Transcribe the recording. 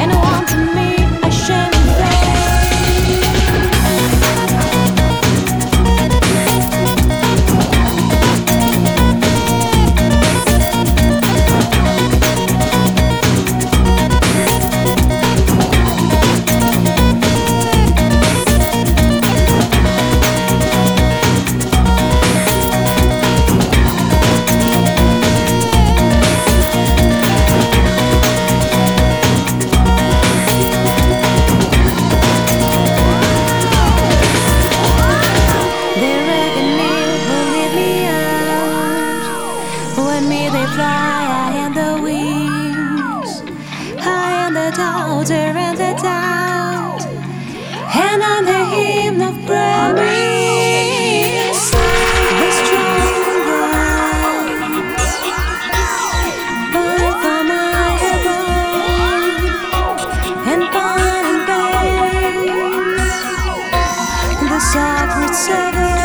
and I'm the doubter and the doubt, and on the hymn of praise, the strong burn for my abode, and fun and pain, the sacred service.